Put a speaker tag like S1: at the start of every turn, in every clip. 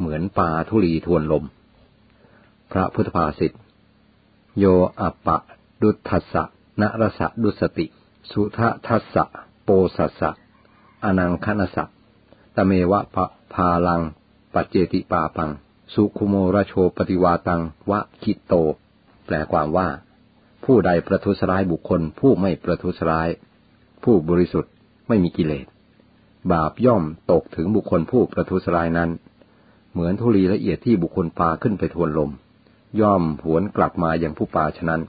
S1: เหมือนปลาทุลีทวนลม พระพุทธภาษิต โยอัปปะ ดุทัสสะนรสะดุสติ สุททัสสะ โปสัสสะ อนังคณสะตเมวะปะพาลัง ปัจเจติปาปัง สุคุโมระโชปฏิวาตัง วะคิโต แปลความว่า ผู้ใดประทุษร้ายบุคคล ผู้ไม่ประทุษร้าย ผู้บริสุทธิ์ไม่มีกิเลส บาปย่อมตกถึงบุคคลผู้ประทุษร้ายนั้น เหมือนธุลีละเอียดที่บุคคลปาขึ้นไปทวนลม ย่อมหวนกลับมาอย่างผู้ปาฉะนั้น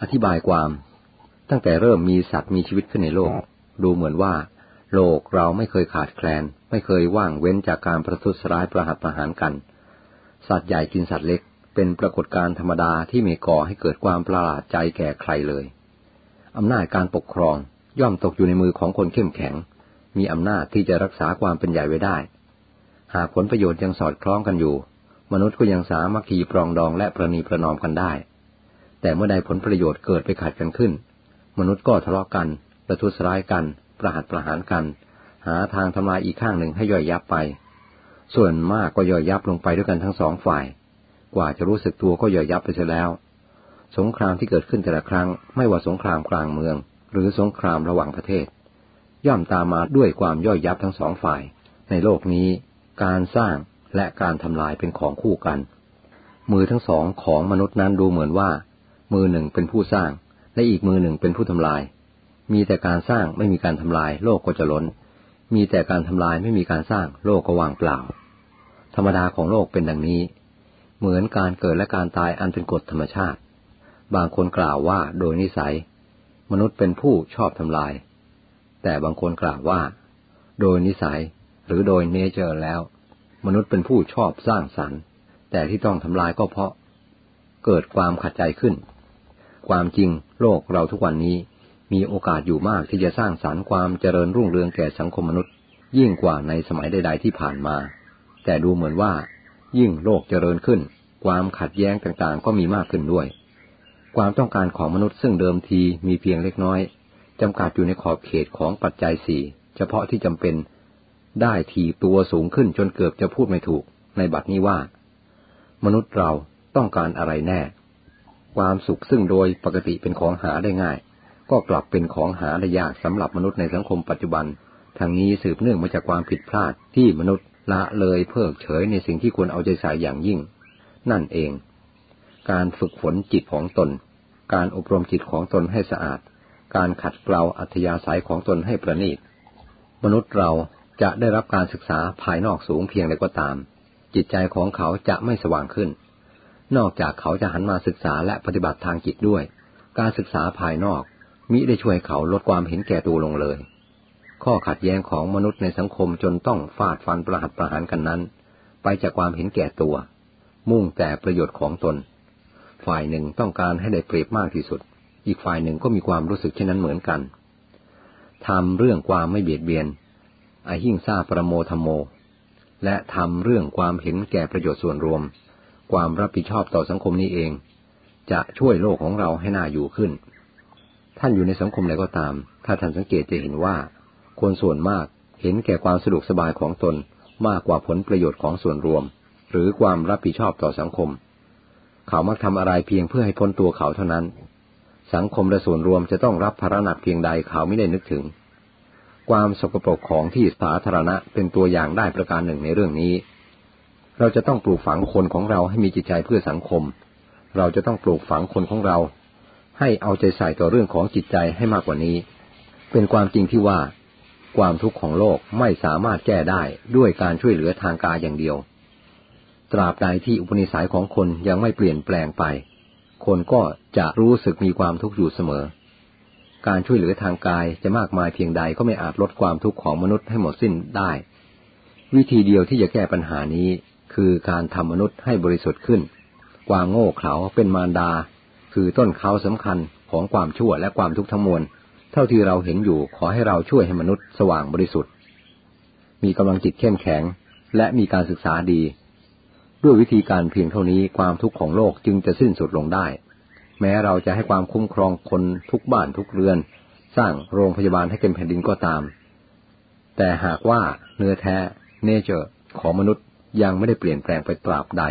S1: อธิบายความ ตั้งแต่เริ่มมีสัตว์มีชีวิตขึ้นในโลก ดูเหมือนว่า โลกเราไม่เคยขาดแคลน ไม่เคยว่างเว้นจากการประทุษร้ายประหัตประหารกัน สัตว์ใหญ่กินสัตว์เล็ก เป็นปรากฏการณ์ธรรมดาที่มีก่อให้เกิดความประหลาดใจแก่ใครเลยอำนาจการปกครองย่อมตกอยู่ในมือของคนเข้มแข็ง มีอำนาจที่จะรักษาความเป็นใหญ่ไว้ได้ หากผลประโยชน์ยังสอดคล้องกันอยู่ มนุษย์ก็ยังสามารถขีปรองดองและประนีประนอมกันได้ แต่เมื่อใดผลประโยชน์เกิดไปขัดกันขึ้น มนุษย์ก็ทะเลาะกัน ประทุษร้ายกัน ประหัตประหารกัน หาทางทำลายอีกข้างหนึ่งให้ย่อยยับไป ส่วนมากก็ย่อยยับลงไปด้วยกันทั้งสองฝ่าย กว่าจะรู้สึกตัวก็ย่อยยับไปเสียแล้ว สงครามที่เกิดขึ้นแต่ละครั้ง ไม่ว่าสงครามกลางเมือง หรือสงครามระหว่างประเทศ ย่อมตามมาด้วยความย่อยยับทั้งสองฝ่าย ในโลกนี้ การสร้างและการทำลายเป็นของคู่กัน มือทั้งสองของมนุษย์นั้นดูเหมือนว่า มือหนึ่งเป็นผู้สร้าง และอีกมือหนึ่งเป็นผู้ทำลาย มีแต่การสร้างไม่มีการทำลายโลกก็จะล้น มีแต่การทำลายไม่มีการสร้างโลกก็ว่างเปล่า ธรรมดาของโลกเป็นดังนี้ เหมือนการเกิดและการตายอันเป็นกฎธรรมชาติ บางคนกล่าวว่าโดยนิสัย มนุษย์เป็นผู้ชอบทำลาย แต่บางคนกล่าวว่า โดยนิสัย หรือโดยเนเจอร์แล้ว มนุษย์เป็นผู้ชอบสร้างสรรค์ แต่ที่ต้องทำลายก็เพราะ เกิดความขัดใจขึ้น ความจริงโลกเราทุกวันนี้มีโอกาสอยู่มากที่จะสร้างสรรค์ความเจริญรุ่งเรืองแก่สังคมมนุษย์ ยิ่งกว่าในสมัยใด ๆ ที่ผ่านมา แต่ดูเหมือนว่า ยิ่งโลกเจริญขึ้น ความขัดแย้งต่างๆ ก็มีมากขึ้นด้วย ความต้องการของมนุษย์ซึ่งเดิมทีมีเพียงเล็กน้อยจำกัดอยู่ในขอบเขตของปัจจัยสี่เฉพาะที่จำเป็น ได้ทีตัวสูงขึ้นจนเกือบจะพูดไม่ถูก ในบัดนี้ว่า มนุษย์เราต้องการอะไรแน่ ความสุขซึ่งโดยปกติเป็นของหาได้ง่าย ก็กลับเป็นของหาได้ยากสำหรับมนุษย์ในสังคมปัจจุบันทางนี้สืบเนื่องมาจากความผิดพลาดที่มนุษย์ละเลยเพิกเฉยในสิ่งที่ควรเอาใจใส่อย่างยิ่ง นั่นเอง การฝึกฝนจิตของตน การอบรมจิตของตนให้สะอาด การขัดเกลาอัธยาศัยของตนให้ประณีต มนุษย์เรา จะได้รับการศึกษาภายนอกสูงเพียงใดก็ตาม จิตใจของเขาจะไม่สว่างขึ้น นอกจากเขาจะหันมาศึกษาและปฏิบัติทางจิตด้วย การศึกษาภายนอกมิได้ช่วยเขาลดความเห็นแก่ตัวลงเลย ข้อขัดแย้งของมนุษย์ในสังคมจนต้องฟาดฟันประหัตประหารกันนั้น ไปจากความเห็นแก่ตัว มุ่งแต่ประโยชน์ของตน ฝ่ายหนึ่งต้องการให้ได้เปรียบมากที่สุด อีกฝ่ายหนึ่งก็มีความรู้สึกเช่นนั้นเหมือนกันทำเรื่องความไม่เบียดเบียน อหิงซาประโมธโม และทำเรื่องความเห็นแก่ประโยชน์ส่วนรวม ความรับผิดชอบต่อสังคมนี้เอง จะช่วยโลกของเราให้น่าอยู่ขึ้น ท่านอยู่ในสังคมใดก็ตาม ถ้าท่านสังเกตจะเห็นว่า คนส่วนมากเห็นแก่ความสะดวกสบายของตนมากกว่าผลประโยชน์ของส่วนรวม หรือความรับผิดชอบต่อสังคม เขามักทำอะไรเพียงเพื่อให้พ้นตัวเขาเท่านั้น สังคมและส่วนรวมจะต้องรับภาระหนักเพียงใดเขาไม่ได้นึกถึง ความสกปรกของที่สาธารณะเป็นตัวอย่างได้ประการหนึ่งในเรื่องนี้ เราจะต้องปลูกฝังคนของเราให้มีจิตใจเพื่อสังคม เราจะต้องปลูกฝังคนของเรา ให้เอาใจใส่ต่อเรื่องของจิตใจให้มากกว่านี้ เป็นความจริงที่ว่า ความทุกข์ของโลกไม่สามารถแก้ได้ด้วยการช่วยเหลือทางกายอย่างเดียว ตราบใดที่อุปนิสัยของคนยังไม่เปลี่ยนแปลงไป คนก็จะรู้สึกมีความทุกข์อยู่เสมอ การช่วยเหลือทางกายจะมากมายเพียงใดก็ไม่อาจลดความทุกข์ของมนุษย์ให้หมดสิ้นได้ วิธีเดียวที่จะแก้ปัญหานี้คือการทำมนุษย์ให้บริสุทธิ์ขึ้น ความโง่เขลาเป็นมารดา คือต้นเขาสำคัญของความชั่วและความทุกข์ทั้งมวล เท่าที่เราเห็นอยู่ขอให้เราช่วยให้มนุษย์สว่างบริสุทธิ์ มีกำลังจิตเข้มแข็ง และมีการศึกษาดี ด้วยวิธีการเพียงเท่านี้ความทุกข์ของโลกจึงจะสิ้นสุดลงได้ แม้เราจะให้ความคุ้มครองคนทุกบ้านทุกเรือน สร้างโรงพยาบาลให้เต็มแผ่นดินก็ตาม แต่หากว่าเนื้อแท้เนเจอร์ของมนุษย์ยังไม่ได้เปลี่ยนแปลงไปตราบใด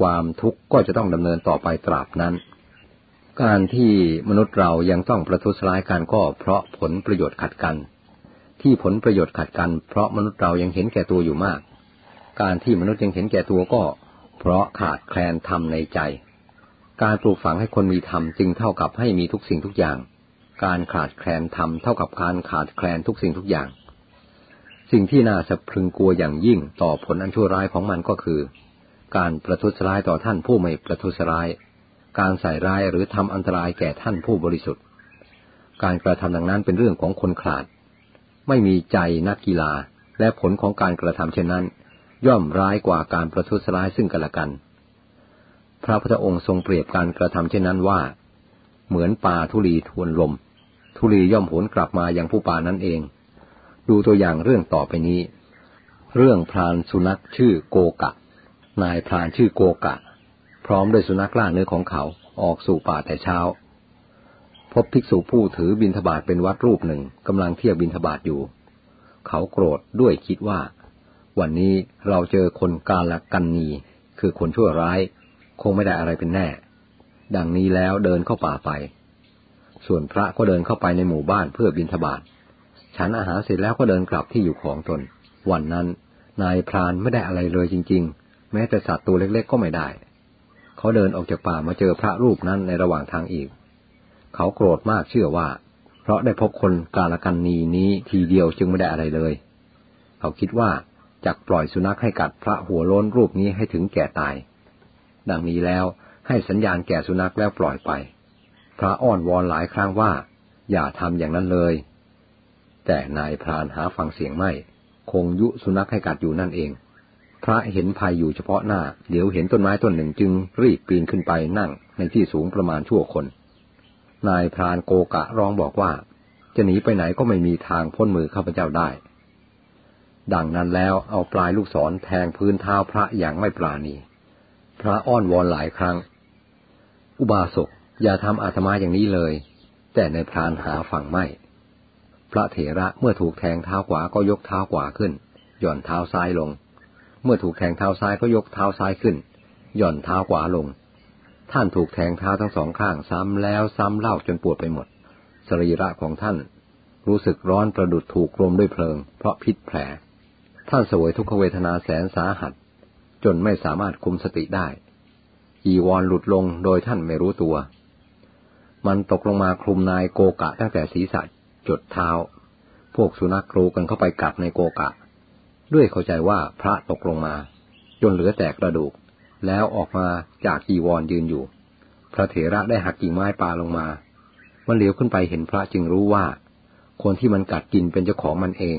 S1: ความทุกข์ก็จะต้องดำเนินต่อไปตราบนั้น การที่มนุษย์เรายังต้องประทุษร้ายกันก็เพราะผลประโยชน์ขัดกัน ที่ผลประโยชน์ขัดกัน เพราะมนุษย์เรายังเห็นแก่ตัวอยู่มาก การที่มนุษย์ยังเห็นแก่ตัวก็ เพราะขาดแคลนธรรมในใจ การปลูกฝังให้คนมีธรรมจึงเท่ากับให้มีทุกสิ่งทุกอย่าง การขาดแคลนธรรมเท่ากับการขาดแคลนทุกสิ่งทุกอย่าง สิ่งที่น่าสะพรึงกลัวอย่างยิ่งต่อผลอันชั่วร้ายของมันก็คือ การประทุษร้ายต่อท่านผู้ไม่ประทุษร้าย การใส่ร้ายหรือทำอันตรายแก่ท่านผู้บริสุทธิ์ การกระทำดังนั้นเป็นเรื่องของคนขาด ไม่มีใจนักกีฬาและผลของการกระทำเช่นนั้น ย่อมร้ายกว่าการประทุษร้ายซึ่งกันและกัน พระพุทธองค์ทรงเปรียบการกระทำเช่นนั้นว่า เหมือนปลาทุลีทวนลม ทุลีย่อมผลกลับมาอยังผู้ปลานั่นเอง ดูตัวอย่างเรื่องต่อไปนี้ เรื่องพรานสุนัขชื่อโกกะ นายพรานชื่อโกกะ พร้อมด้วยสุนัขล่าเนื้อของเขาออกสู่ป่าแต่เช้า พบภิกษุผู้ถือบิณฑบาตเป็นวัดรูปหนึ่งกำลังเที่ยวบิณฑบาตอยู่ เขาโกรธด้วยคิดว่า วันนี้เราเจอคนกาลกันนีคือคนชั่วร้าย คงไม่ได้อะไรเป็นแน่ ดังนี้แล้วเดินเข้าป่าไป ส่วนพระก็เดินเข้าไปในหมู่บ้านเพื่อบิณฑบาตฉันอาหารเสร็จแล้วก็เดินกลับที่อยู่ของตน วันนั้นนายพรานไม่ได้อะไรเลยจริง ๆ แม้แต่สัตว์ตัวเล็กๆก็ไม่ได้ เขาเดินออกจากป่ามาเจอพระรูปนั้นในระหว่างทางอีก เขาโกรธมากเชื่อว่า เพราะได้พบคนกาลกันนีนี้ทีเดียวจึงไม่ได้อะไรเลย เขาคิดว่าจักปล่อยสุนัขให้กัดพระหัวโล้นรูปนี้ให้ถึงแก่ตาย ดังนี้แล้วให้สัญญาณแก่สุนัขแล้วปล่อยไป พระอ้อนวอนหลายครั้งว่า อย่าทำอย่างนั้นเลย แต่นายพรานหาฟังเสียงไม่ คงยุสุนัขให้กัดอยู่นั่นเอง พระเห็นภัยอยู่เฉพาะหน้า เดี๋ยวเห็นต้นไม้ต้นหนึ่งจึงรีบปีนขึ้นไปนั่งในที่สูงประมาณชั่วคน นายพรานโกกะร้องบอกว่า จะหนีไปไหนก็ไม่มีทางพ้นมือข้าพเจ้าได้ ดังนั้นแล้วเอาปลายลูกศรแทงพื้นเท้าพระอย่างไม่ปราณี พระอ้อนวอนหลายครั้ง อุบาสกอย่าทำอาตมาอย่างนี้เลย แต่ในพรานหาฟังไม่ พระเถระเมื่อถูกแทงเท้าขวาก็ยกเท้าขวาขึ้น หย่อนเท้าซ้ายลง เมื่อถูกแทงเท้าซ้ายก็ยกเท้าซ้ายขึ้น หย่อนเท้าขวาลง ท่านถูกแทงเท้าทั้งสองข้างซ้ำแล้วซ้ำเล่าจนปวดไปหมด สรีระของท่านรู้สึกร้อนประดุดถูกกลมด้วยเพลิง เพราะพิษแผล ท่านสวยทุกขเวทนาแสนสาหัส จนไม่สามารถคุมสติได้ อีวอนหลุดลงโดยท่านไม่รู้ตัว มันตกลงมาคลุมนายโกกะตั้งแต่ศีรษะจดเท้า พวกสุนัขกรูกันเข้าไปกัดในโกกะ ด้วยเข้าใจว่าพระตกลงมา จนเหลือแต่กระดูก แล้วออกมาจากกีวรยืนอยู่ พระเถระได้หักกิ่งไม้ปลาลงมา มันเหลียวขึ้นไปเห็นพระจึงรู้ว่า คนที่มันกัดกินเป็นเจ้าของมันเอง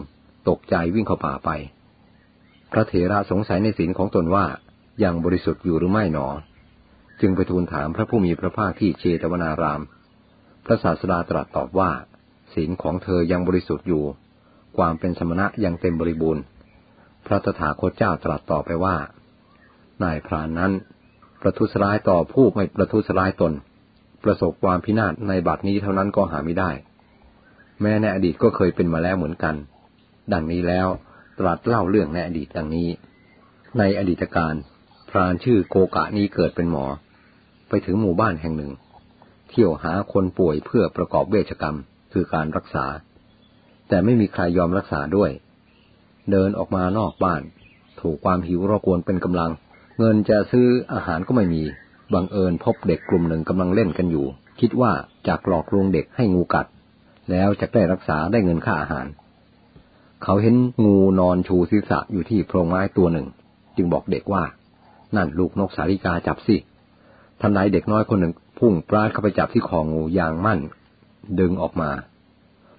S1: ตกใจวิ่งเข้าป่าไป พระเถระสงสัยในศีลของตนว่ายังบริสุทธิ์อยู่หรือไม่หนอ จึงไปทูลถามพระผู้มีพระภาคที่เชตวนาราม พระศาสดาตรัสตอบว่า ศีลของเธอยังบริสุทธิ์อยู่ ความเป็นสมณะยังเต็มบริบูรณ์ พระตถาคตเจ้าตรัสต่อไปว่า นายพรานนั้น ประทุษร้ายต่อผู้ไม่ประทุษร้ายตน ประสบความพินาศในบัดนี้เท่านั้นก็หาไม่ได้ แม้ในอดีตก็เคยเป็นมาแล้วเหมือนกัน ดังนี้แล้ว ตรัสเล่าเรื่องในอดีตดังนี้ ในอดีตการพรานชื่อโกกะนี้เกิดเป็นหมอ ไปถึงหมู่บ้านแห่งหนึ่ง เที่ยวหาคนป่วยเพื่อประกอบเวชกรรมคือการรักษา แต่ไม่มีใครยอมรักษาด้วย เดินออกมานอกบ้าน ถูกความหิวรบกวนเป็นกำลัง เงินจะซื้ออาหารก็ไม่มีบังเอิญพบเด็กกลุ่มหนึ่งกำลังเล่นกันอยู่ คิดว่าจากหลอกลวงเด็กให้งูกัด แล้วจะได้รักษาได้เงินค่าอาหาร เขาเห็นงูนอนชูศีรษะอยู่ที่โพรงไม้ตัวหนึ่ง จึงบอกเด็กว่า นั่นลูกนกสาริกาจับสิทันใดเด็กน้อยคนหนึ่งพุ่งปราดเข้าไปจับที่คองูอย่างมั่น ดึงออกมา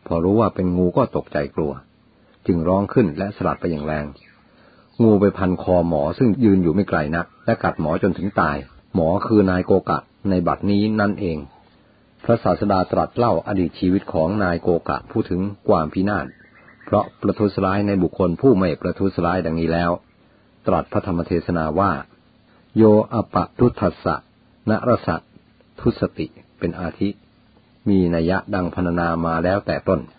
S1: พอรู้ว่าเป็นงูก็ตกใจกลัว จึงร้องขึ้นและสลัดไปอย่างแรง งูไปพันคอหมอซึ่งยืนอยู่ไม่ไกลนัก และกัดหมอจนถึงตาย หมอคือนายโกกะในบัดนี้นั่นเอง พระศาสดาตรัสเล่าอดีตชีวิตของนายโกกะพูดถึงความพินาศ เพราะประทุษร้ายในบุคคลผู้ไม่ประทุษร้ายดังนี้แล้ว ตรัสพระธรรมเทศนาว่า โยอปะทุทัสสะนรสัตทุสติเป็นอาทิ มีนัยยะดังพรรณนามาแล้วแต่ต้น